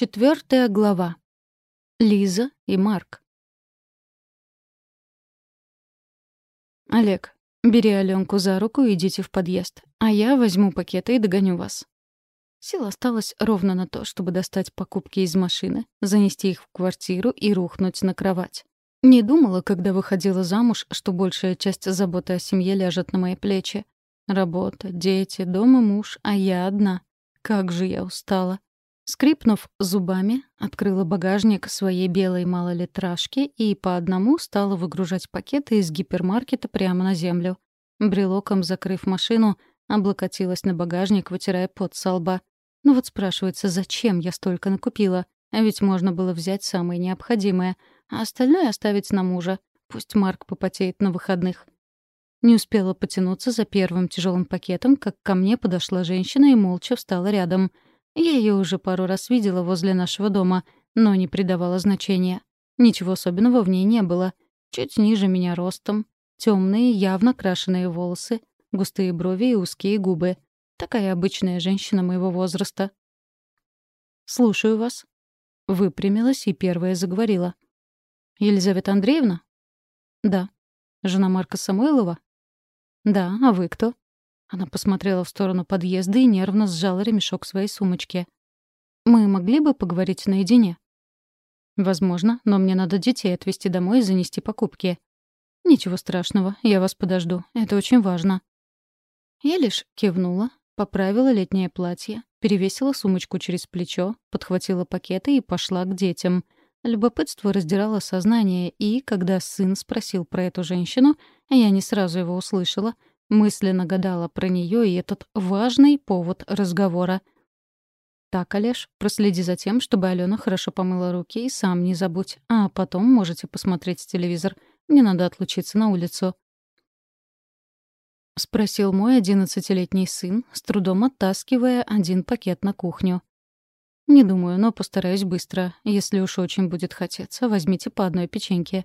Четвертая глава. Лиза и Марк. «Олег, бери Аленку за руку и идите в подъезд, а я возьму пакеты и догоню вас». Сил осталось ровно на то, чтобы достать покупки из машины, занести их в квартиру и рухнуть на кровать. Не думала, когда выходила замуж, что большая часть заботы о семье ляжет на мои плечи. Работа, дети, дом и муж, а я одна. Как же я устала. Скрипнув зубами, открыла багажник своей белой малолитражки и по одному стала выгружать пакеты из гипермаркета прямо на землю. Брелоком закрыв машину, облокотилась на багажник, вытирая пот со лба. Ну вот спрашивается, зачем я столько накупила? А ведь можно было взять самое необходимое, а остальное оставить на мужа. Пусть Марк попотеет на выходных. Не успела потянуться за первым тяжелым пакетом, как ко мне подошла женщина и молча встала рядом — я ее уже пару раз видела возле нашего дома, но не придавала значения. Ничего особенного в ней не было. Чуть ниже меня ростом, темные, явно крашеные волосы, густые брови и узкие губы. Такая обычная женщина моего возраста. «Слушаю вас». Выпрямилась и первая заговорила. «Елизавета Андреевна?» «Да». «Жена Марка Самойлова?» «Да, а вы кто?» Она посмотрела в сторону подъезда и нервно сжала ремешок своей сумочки. «Мы могли бы поговорить наедине?» «Возможно, но мне надо детей отвезти домой и занести покупки». «Ничего страшного, я вас подожду. Это очень важно». Я лишь кивнула, поправила летнее платье, перевесила сумочку через плечо, подхватила пакеты и пошла к детям. Любопытство раздирало сознание, и, когда сын спросил про эту женщину, я не сразу его услышала — Мысленно гадала про нее и этот важный повод разговора. «Так, Олеж, проследи за тем, чтобы Алена хорошо помыла руки и сам не забудь. А потом можете посмотреть телевизор. Мне надо отлучиться на улицу». — спросил мой одиннадцатилетний сын, с трудом оттаскивая один пакет на кухню. «Не думаю, но постараюсь быстро. Если уж очень будет хотеться, возьмите по одной печеньке».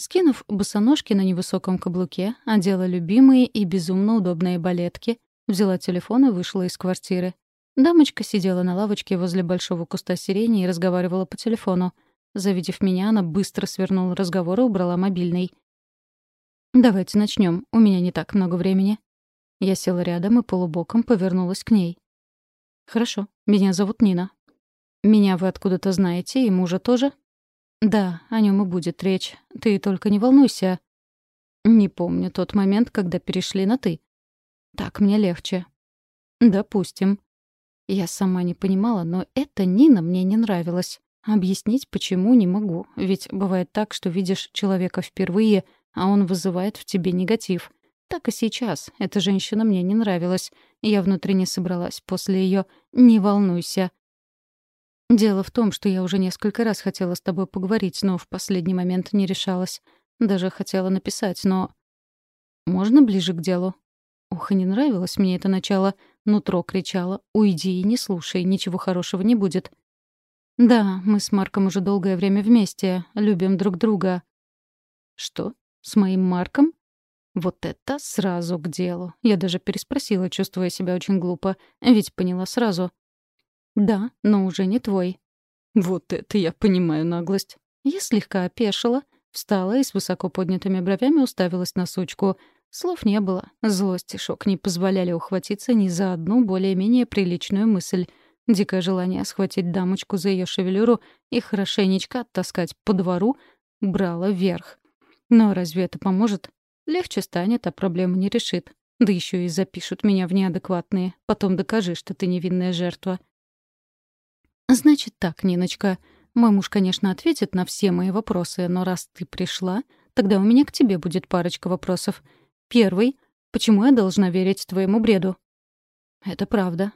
Скинув босоножки на невысоком каблуке, одела любимые и безумно удобные балетки, взяла телефон и вышла из квартиры. Дамочка сидела на лавочке возле большого куста сирени и разговаривала по телефону. Завидев меня, она быстро свернула разговор и убрала мобильный. «Давайте начнем. У меня не так много времени». Я села рядом и полубоком повернулась к ней. «Хорошо. Меня зовут Нина. Меня вы откуда-то знаете, и мужа тоже?» «Да, о нем и будет речь. Ты только не волнуйся». «Не помню тот момент, когда перешли на «ты». Так мне легче». «Допустим». Я сама не понимала, но эта Нина мне не нравилась. Объяснить почему не могу, ведь бывает так, что видишь человека впервые, а он вызывает в тебе негатив. Так и сейчас. Эта женщина мне не нравилась. Я внутренне собралась после ее «не волнуйся». Дело в том, что я уже несколько раз хотела с тобой поговорить, но в последний момент не решалась. Даже хотела написать, но... Можно ближе к делу? Ух, не нравилось мне это начало. Нутро кричало «Уйди и не слушай, ничего хорошего не будет». Да, мы с Марком уже долгое время вместе, любим друг друга. Что? С моим Марком? Вот это сразу к делу. Я даже переспросила, чувствуя себя очень глупо, ведь поняла сразу. «Да, но уже не твой». Вот это я понимаю наглость. Я слегка опешила, встала и с высоко поднятыми бровями уставилась на сучку. Слов не было. Злость и шок не позволяли ухватиться ни за одну более-менее приличную мысль. Дикое желание схватить дамочку за ее шевелюру и хорошенечко оттаскать по двору брало вверх. Но разве это поможет? Легче станет, а проблему не решит. Да еще и запишут меня в неадекватные. Потом докажи, что ты невинная жертва. «Значит так, Ниночка. Мой муж, конечно, ответит на все мои вопросы, но раз ты пришла, тогда у меня к тебе будет парочка вопросов. Первый — почему я должна верить твоему бреду?» «Это правда».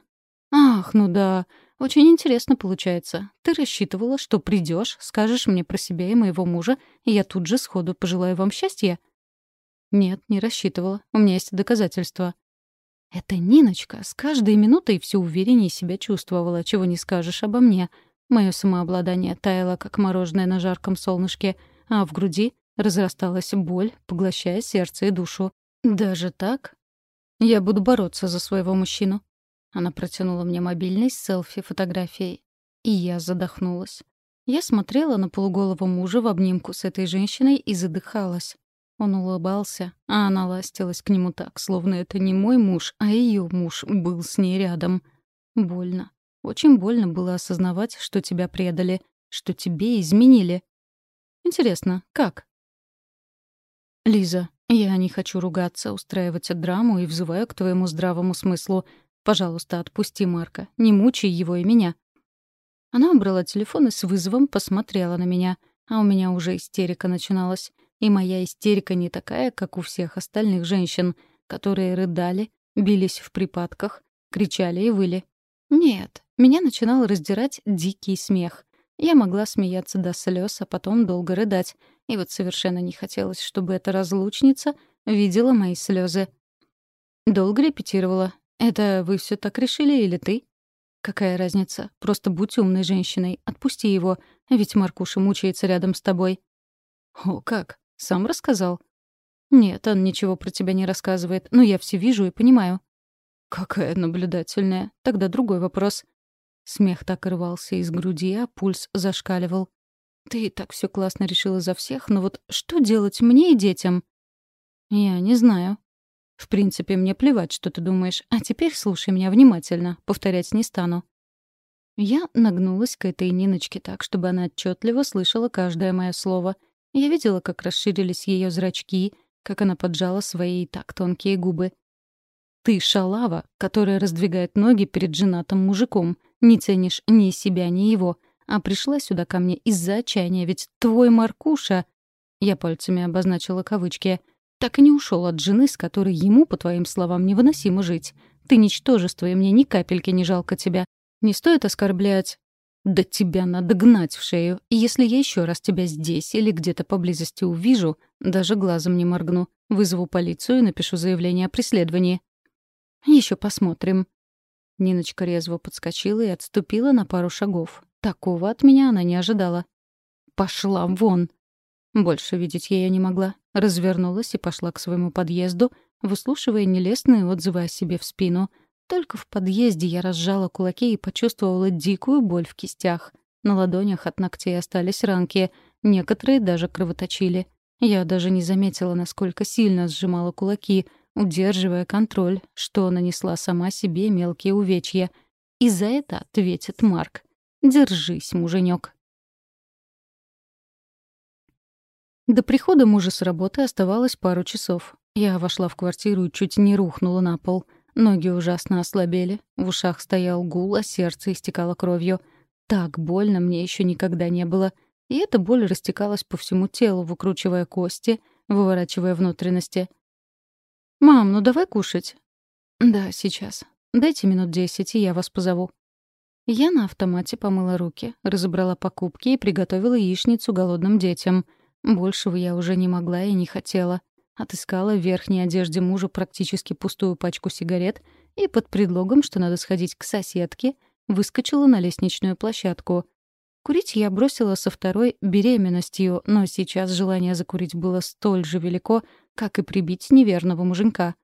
«Ах, ну да. Очень интересно получается. Ты рассчитывала, что придешь, скажешь мне про себя и моего мужа, и я тут же сходу пожелаю вам счастья?» «Нет, не рассчитывала. У меня есть доказательства». Эта Ниночка с каждой минутой все увереннее себя чувствовала, чего не скажешь обо мне. Мое самообладание таяло, как мороженое на жарком солнышке, а в груди разрасталась боль, поглощая сердце и душу. Даже так? Я буду бороться за своего мужчину. Она протянула мне мобильный с селфи-фотографией. И я задохнулась. Я смотрела на полуголого мужа в обнимку с этой женщиной и задыхалась. Он улыбался, а она ластилась к нему так, словно это не мой муж, а ее муж был с ней рядом. Больно. Очень больно было осознавать, что тебя предали, что тебе изменили. Интересно, как? Лиза, я не хочу ругаться, устраивать драму и взываю к твоему здравому смыслу. Пожалуйста, отпусти Марка, не мучай его и меня. Она убрала телефон и с вызовом посмотрела на меня, а у меня уже истерика начиналась. И моя истерика не такая, как у всех остальных женщин, которые рыдали, бились в припадках, кричали и выли. Нет, меня начинал раздирать дикий смех. Я могла смеяться до слез, а потом долго рыдать. И вот совершенно не хотелось, чтобы эта разлучница видела мои слезы. Долго репетировала. Это вы все так решили или ты? Какая разница? Просто будь умной женщиной. Отпусти его, ведь Маркуша мучается рядом с тобой. О, как? Сам рассказал? Нет, он ничего про тебя не рассказывает, но я все вижу и понимаю. Какая наблюдательная. Тогда другой вопрос. Смех так рвался из груди, а пульс зашкаливал. Ты и так все классно решила за всех, но вот что делать мне и детям? Я не знаю. В принципе, мне плевать, что ты думаешь. А теперь слушай меня внимательно. Повторять не стану. Я нагнулась к этой Ниночке так, чтобы она отчетливо слышала каждое мое слово. Я видела, как расширились ее зрачки, как она поджала свои и так тонкие губы. «Ты шалава, которая раздвигает ноги перед женатым мужиком. Не ценишь ни себя, ни его. А пришла сюда ко мне из-за отчаяния, ведь твой Маркуша...» Я пальцами обозначила кавычки — так и не ушел от жены, с которой ему, по твоим словам, невыносимо жить. Ты ничтожество, и мне ни капельки не жалко тебя. Не стоит оскорблять. Да тебя надо гнать в шею. И если я еще раз тебя здесь или где-то поблизости увижу, даже глазом не моргну, вызову полицию и напишу заявление о преследовании. Еще посмотрим. Ниночка резво подскочила и отступила на пару шагов. Такого от меня она не ожидала. «Пошла вон!» Больше видеть я не могла. Развернулась и пошла к своему подъезду, выслушивая нелестные отзывы о себе в спину. Только в подъезде я разжала кулаки и почувствовала дикую боль в кистях. На ладонях от ногтей остались ранки, некоторые даже кровоточили. Я даже не заметила, насколько сильно сжимала кулаки, удерживая контроль, что нанесла сама себе мелкие увечья. И за это ответит Марк. «Держись, муженек. До прихода мужа с работы оставалось пару часов. Я вошла в квартиру и чуть не рухнула на пол. Ноги ужасно ослабели, в ушах стоял гул, а сердце истекало кровью. Так больно мне еще никогда не было. И эта боль растекалась по всему телу, выкручивая кости, выворачивая внутренности. «Мам, ну давай кушать». «Да, сейчас. Дайте минут десять, и я вас позову». Я на автомате помыла руки, разобрала покупки и приготовила яичницу голодным детям — Большего я уже не могла и не хотела. Отыскала в верхней одежде мужа практически пустую пачку сигарет и под предлогом, что надо сходить к соседке, выскочила на лестничную площадку. Курить я бросила со второй беременностью, но сейчас желание закурить было столь же велико, как и прибить неверного муженька.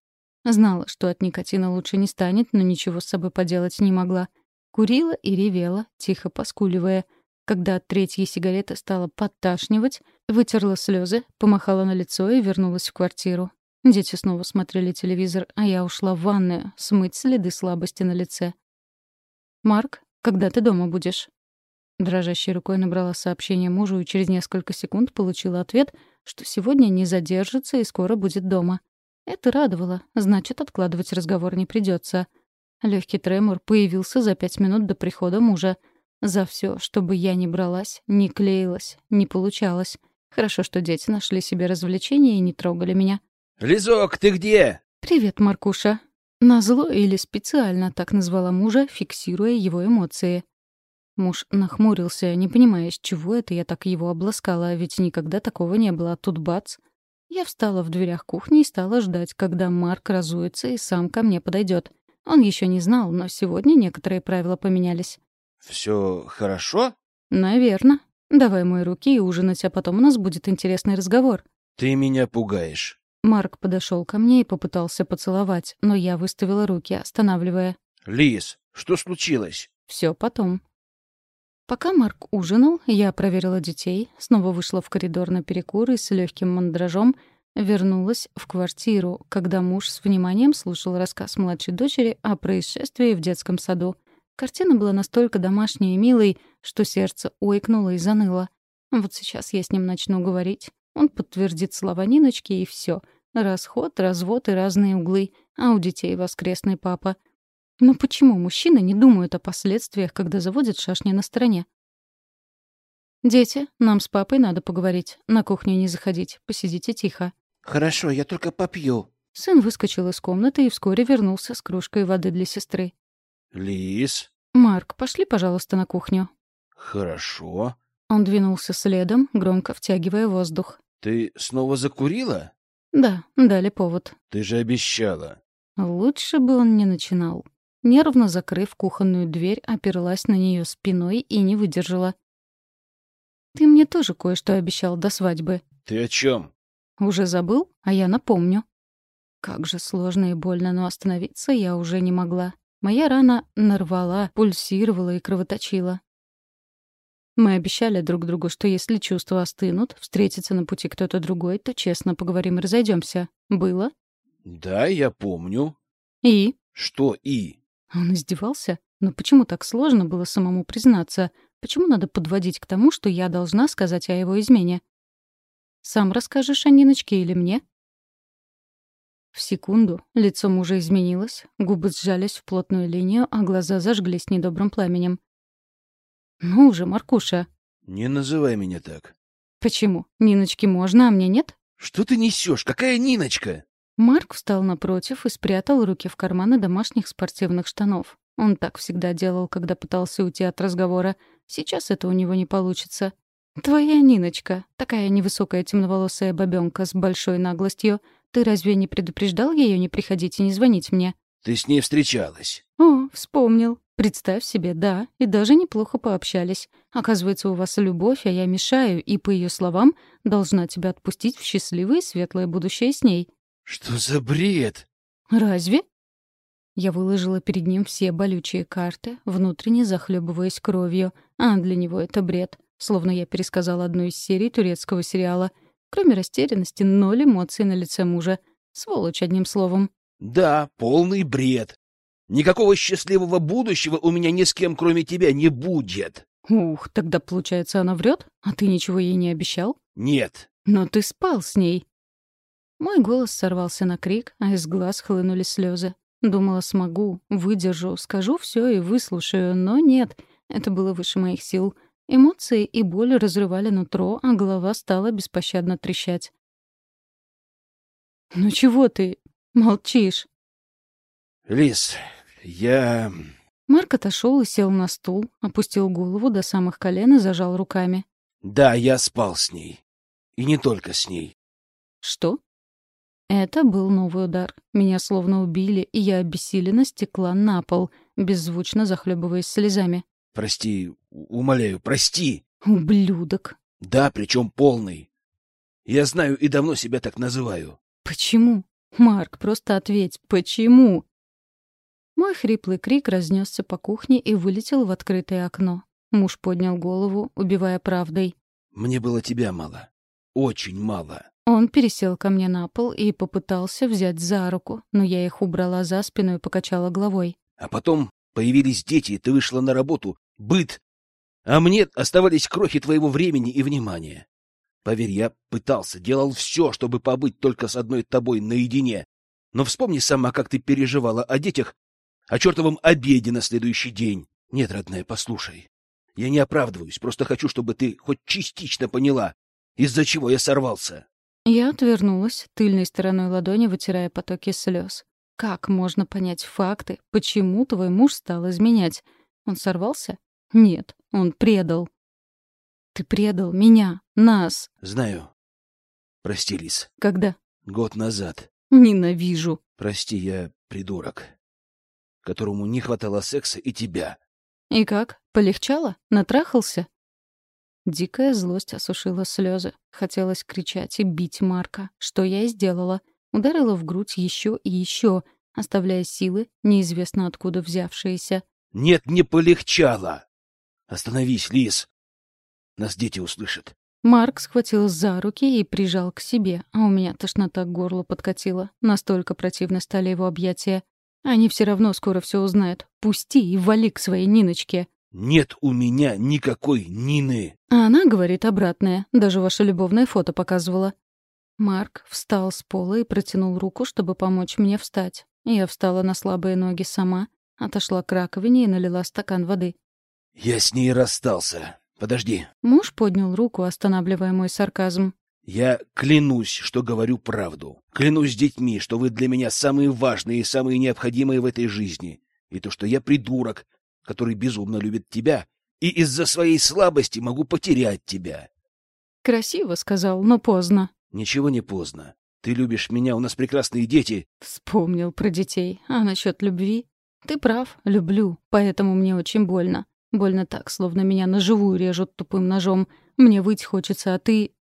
Знала, что от никотина лучше не станет, но ничего с собой поделать не могла. Курила и ревела, тихо поскуливая — когда от третьей сигареты стала подташнивать, вытерла слезы, помахала на лицо и вернулась в квартиру. Дети снова смотрели телевизор, а я ушла в ванную, смыть следы слабости на лице. «Марк, когда ты дома будешь?» Дрожащей рукой набрала сообщение мужу и через несколько секунд получила ответ, что сегодня не задержится и скоро будет дома. Это радовало, значит, откладывать разговор не придется. Легкий тремор появился за пять минут до прихода мужа — за все, чтобы я не бралась, не клеилась, не получалось. Хорошо, что дети нашли себе развлечения и не трогали меня. «Лизок, ты где?» «Привет, Маркуша». Назло или специально так назвала мужа, фиксируя его эмоции. Муж нахмурился, не понимая, с чего это я так его обласкала, ведь никогда такого не было, а тут бац. Я встала в дверях кухни и стала ждать, когда Марк разуется и сам ко мне подойдет. Он еще не знал, но сегодня некоторые правила поменялись. Все хорошо? Наверно. Давай мои руки и ужинать, а потом у нас будет интересный разговор. Ты меня пугаешь. Марк подошел ко мне и попытался поцеловать, но я выставила руки, останавливая. Лис, что случилось? Все потом. Пока Марк ужинал, я проверила детей, снова вышла в коридор на перекур и с легким мандражом вернулась в квартиру, когда муж с вниманием слушал рассказ младшей дочери о происшествии в детском саду. Картина была настолько домашней и милой, что сердце ойкнуло и заныло. Вот сейчас я с ним начну говорить. Он подтвердит слова Ниночки, и все. Расход, развод и разные углы. А у детей воскресный папа — но почему мужчины не думают о последствиях, когда заводят шашни на стороне? «Дети, нам с папой надо поговорить. На кухню не заходить. Посидите тихо». «Хорошо, я только попью». Сын выскочил из комнаты и вскоре вернулся с кружкой воды для сестры. «Лис?» «Марк, пошли, пожалуйста, на кухню». «Хорошо». Он двинулся следом, громко втягивая воздух. «Ты снова закурила?» «Да, дали повод». «Ты же обещала». Лучше бы он не начинал. Нервно закрыв кухонную дверь, оперлась на нее спиной и не выдержала. «Ты мне тоже кое-что обещал до свадьбы». «Ты о чем? «Уже забыл? А я напомню». Как же сложно и больно, но остановиться я уже не могла. Моя рана нарвала, пульсировала и кровоточила. Мы обещали друг другу, что если чувства остынут, встретится на пути кто-то другой, то честно поговорим и разойдемся. Было? Да, я помню. И? Что и? Он издевался? Но почему так сложно было самому признаться? Почему надо подводить к тому, что я должна сказать о его измене? Сам расскажешь о Ниночке или мне? В секунду лицо мужа изменилось, губы сжались в плотную линию, а глаза зажглись недобрым пламенем. «Ну уже, Маркуша!» «Не называй меня так». «Почему? Ниночке можно, а мне нет?» «Что ты несешь? Какая Ниночка?» Марк встал напротив и спрятал руки в карманы домашних спортивных штанов. Он так всегда делал, когда пытался уйти от разговора. Сейчас это у него не получится. «Твоя Ниночка, такая невысокая темноволосая бабёнка с большой наглостью. Ты разве не предупреждал ее не приходить и не звонить мне?» «Ты с ней встречалась». «О, вспомнил. Представь себе, да, и даже неплохо пообщались. Оказывается, у вас любовь, а я мешаю, и, по ее словам, должна тебя отпустить в счастливое и светлое будущее с ней». «Что за бред?» «Разве?» Я выложила перед ним все болючие карты, внутренне захлебываясь кровью, а для него это бред, словно я пересказала одну из серий турецкого сериала. Кроме растерянности, ноль эмоций на лице мужа. Сволочь, одним словом. «Да, полный бред. Никакого счастливого будущего у меня ни с кем, кроме тебя, не будет». «Ух, тогда, получается, она врет? А ты ничего ей не обещал?» «Нет». «Но ты спал с ней». Мой голос сорвался на крик, а из глаз хлынули слезы. Думала, смогу, выдержу, скажу все и выслушаю, но нет, это было выше моих сил. Эмоции и боль разрывали нутро, а голова стала беспощадно трещать. «Ну чего ты молчишь?» «Лис, я...» Марк отошел и сел на стул, опустил голову до самых колен и зажал руками. «Да, я спал с ней. И не только с ней». «Что?» Это был новый удар. Меня словно убили, и я обессиленно стекла на пол, беззвучно захлебываясь слезами. «Прости, умоляю, прости!» «Ублюдок!» «Да, причем полный. Я знаю и давно себя так называю». «Почему? Марк, просто ответь, почему?» Мой хриплый крик разнесся по кухне и вылетел в открытое окно. Муж поднял голову, убивая правдой. «Мне было тебя мало. Очень мало». Он пересел ко мне на пол и попытался взять за руку, но я их убрала за спину и покачала головой. «А потом появились дети, и ты вышла на работу, быт, а мне оставались крохи твоего времени и внимания. Поверь, я пытался, делал все, чтобы побыть только с одной тобой наедине. Но вспомни сама, как ты переживала о детях, о чертовом обеде на следующий день. Нет, родная, послушай. Я не оправдываюсь, просто хочу, чтобы ты хоть частично поняла, из-за чего я сорвался. Я отвернулась, тыльной стороной ладони вытирая потоки слез. Как можно понять факты, почему твой муж стал изменять? Он сорвался? Нет, он предал. Ты предал меня, нас. Знаю. Прости, Лис. Когда? Год назад. Ненавижу. Прости, я придурок, которому не хватало секса и тебя. И как? Полегчало? Натрахался? Дикая злость осушила слезы. Хотелось кричать и бить Марка, что я и сделала. Ударила в грудь еще и еще, оставляя силы, неизвестно откуда взявшиеся. «Нет, не полегчало! Остановись, Лис! Нас дети услышат!» Марк схватил за руки и прижал к себе, а у меня тошнота к горлу подкатила. Настолько противно стали его объятия. Они все равно скоро все узнают. Пусти и вали к своей Ниночке. «Нет у меня никакой Нины!» А она говорит обратное. Даже ваше любовное фото показывала. Марк встал с пола и протянул руку, чтобы помочь мне встать. Я встала на слабые ноги сама, отошла к раковине и налила стакан воды. «Я с ней расстался. Подожди». Муж поднял руку, останавливая мой сарказм. «Я клянусь, что говорю правду. Клянусь детьми, что вы для меня самые важные и самые необходимые в этой жизни. И то, что я придурок, который безумно любит тебя, и из-за своей слабости могу потерять тебя». «Красиво», — сказал, — «но поздно». «Ничего не поздно. Ты любишь меня, у нас прекрасные дети». Вспомнил про детей. А насчет любви? Ты прав, люблю, поэтому мне очень больно. Больно так, словно меня наживую режут тупым ножом. Мне выть хочется, а ты...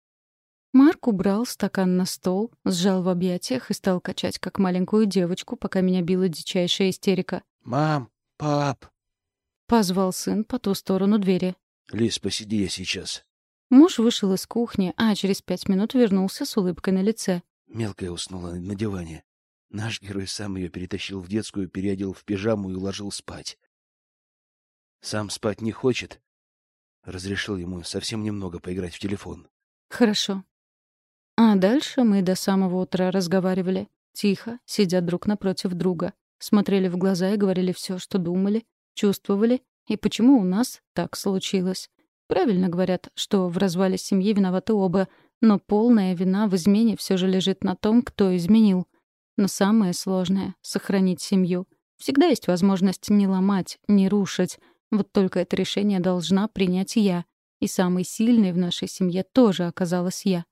Марк убрал стакан на стол, сжал в объятиях и стал качать, как маленькую девочку, пока меня била дичайшая истерика. «Мам, пап!» Позвал сын по ту сторону двери. «Лиз, посиди я сейчас». Муж вышел из кухни, а через пять минут вернулся с улыбкой на лице. Мелкая уснула на диване. Наш герой сам ее перетащил в детскую, переодел в пижаму и уложил спать. Сам спать не хочет. Разрешил ему совсем немного поиграть в телефон. Хорошо. А дальше мы до самого утра разговаривали. Тихо, сидя друг напротив друга. Смотрели в глаза и говорили все, что думали, чувствовали, и почему у нас так случилось. Правильно говорят, что в развале семьи виноваты оба, но полная вина в измене все же лежит на том, кто изменил. Но самое сложное — сохранить семью. Всегда есть возможность не ломать, не рушить. Вот только это решение должна принять я. И самой сильной в нашей семье тоже оказалась я.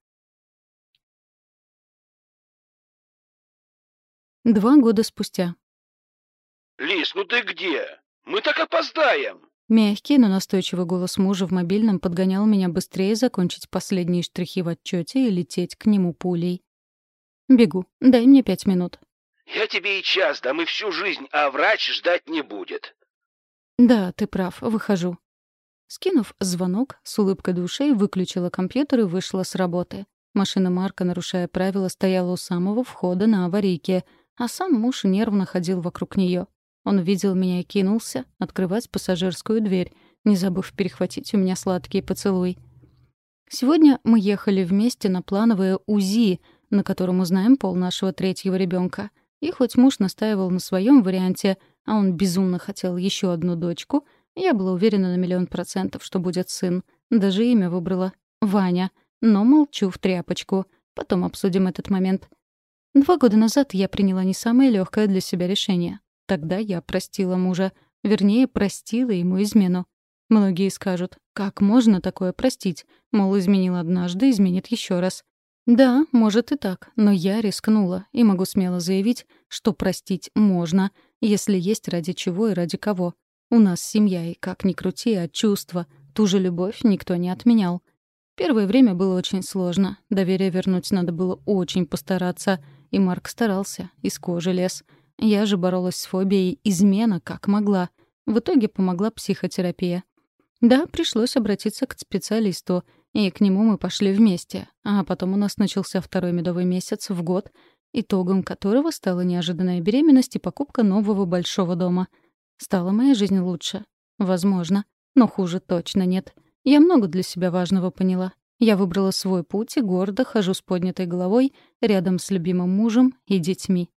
Два года спустя. «Лис, ну ты где? Мы так опоздаем!» Мягкий, но настойчивый голос мужа в мобильном подгонял меня быстрее закончить последние штрихи в отчете и лететь к нему пулей. «Бегу. Дай мне пять минут». «Я тебе и час дам, и всю жизнь, а врач ждать не будет». «Да, ты прав. Выхожу». Скинув звонок, с улыбкой души выключила компьютер и вышла с работы. Машина Марка, нарушая правила, стояла у самого входа на аварийке, а сам муж нервно ходил вокруг нее. Он увидел меня и кинулся открывать пассажирскую дверь, не забыв перехватить у меня сладкий поцелуй. Сегодня мы ехали вместе на плановое УЗИ, на котором узнаем пол нашего третьего ребенка. И хоть муж настаивал на своем варианте, а он безумно хотел еще одну дочку, я была уверена на миллион процентов, что будет сын. Даже имя выбрала — Ваня. Но молчу в тряпочку. Потом обсудим этот момент. Два года назад я приняла не самое легкое для себя решение. Тогда я простила мужа. Вернее, простила ему измену. Многие скажут, как можно такое простить? Мол, изменил однажды, изменит еще раз. Да, может и так, но я рискнула и могу смело заявить, что простить можно, если есть ради чего и ради кого. У нас семья, и как ни крути, а чувства, ту же любовь никто не отменял. Первое время было очень сложно, доверие вернуть надо было очень постараться, и Марк старался, из кожи лез — я же боролась с фобией измена как могла. В итоге помогла психотерапия. Да, пришлось обратиться к специалисту, и к нему мы пошли вместе. А потом у нас начался второй медовый месяц в год, итогом которого стала неожиданная беременность и покупка нового большого дома. Стала моя жизнь лучше. Возможно. Но хуже точно нет. Я много для себя важного поняла. Я выбрала свой путь и гордо хожу с поднятой головой рядом с любимым мужем и детьми.